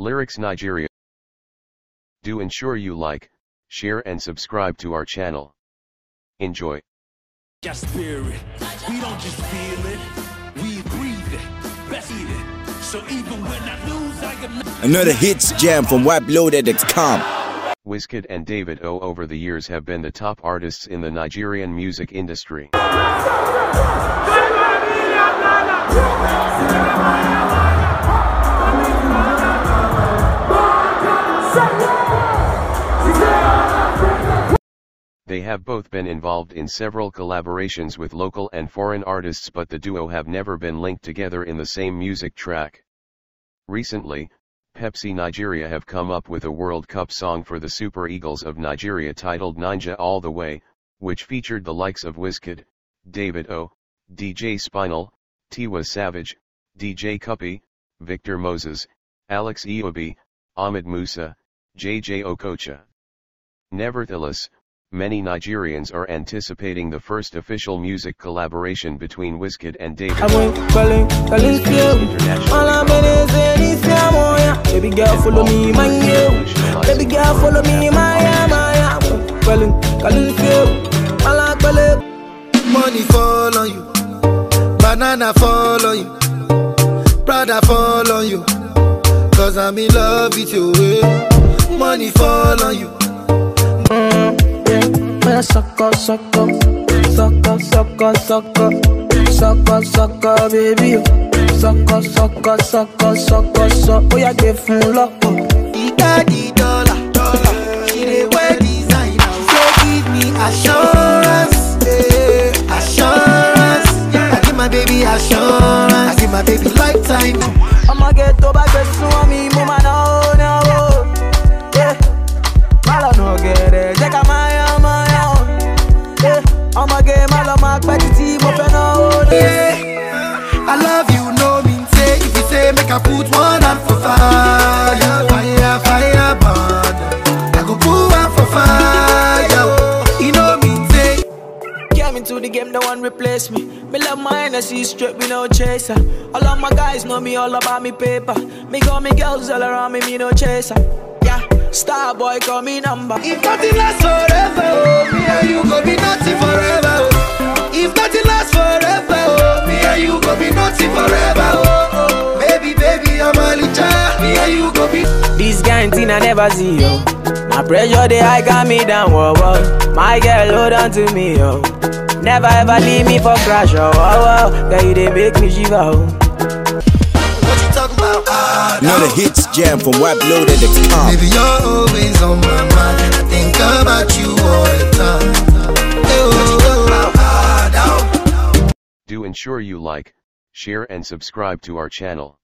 Lyrics Nigeria. Do ensure you like, share and subscribe to our channel. Enjoy. Got spirit. We don't just feel it, we breathe it, best it. So even when I lose, I am Another hits jam from WebLoaded.com. Wizkid and Davido over the years have been the top artists in the Nigerian music industry. They have both been involved in several collaborations with local and foreign artists but the duo have never been linked together in the same music track. Recently, Pepsi Nigeria have come up with a World Cup song for the Super Eagles of Nigeria titled Ninja All the Way, which featured the likes of Wizkid, Davido, DJ Spinall, Tiwa Savage, DJ Cuppy, Victor Moses, Alex Iwobi, Ahmed Musa, JJ Okocha. Nevertheless, many Nigerians are anticipating the first official music collaboration between Wizkid and David I O. went calling, calling you. All I'm in is in this yeah, boy, yeah. Baby girl, follow me, my you. Baby girl, follow me, my yeah. Calling, calling you. All I'm calling. Money fall on you, banana fall on you, Prada fall on you. Cause I'm in love with you. Money fall on you. Yeah, sucker, sucker, sucker, sucker, sucker, sucker, sucker, baby. Sucker, sucker, sucker, sucker, sucker. Oh, yeah, give him luck. He got the dollar, dollar. She dey wear designer. So give me assurance, eh, assurance. I give my baby assurance. I give my baby lifetime. I'ma get malo, my petty, mo fe no, yeah. Yeah. I love you, no mean say. If you say make I put one hand for fire, fire, fire, burn. I go put one for fire. You know mean say. Came into the game, no one replace me. Me love my energy straight, we no chaser. All of my guys know me all about me paper. Me got me girls all around me, me no chaser. Star boy call me number. If nothing lasts forever, oh, me and you go be nothing forever. Oh. If nothing lasts forever, oh, me and you go be nothing forever. Oh, oh. baby, baby, I'm a licha. Me and you go be. This kind thing I never see, yo. My pressure, they high got me down, whoa, whoa. My girl, hold on to me, yo. Never ever leave me for crash, oh, whoa. Girl, you they make me shiver, oh. Another hits jam from WebLoaded.com. Baby, you're always on my mind. I think about you all the time. Oh, down. Do ensure you like, share and subscribe to our channel.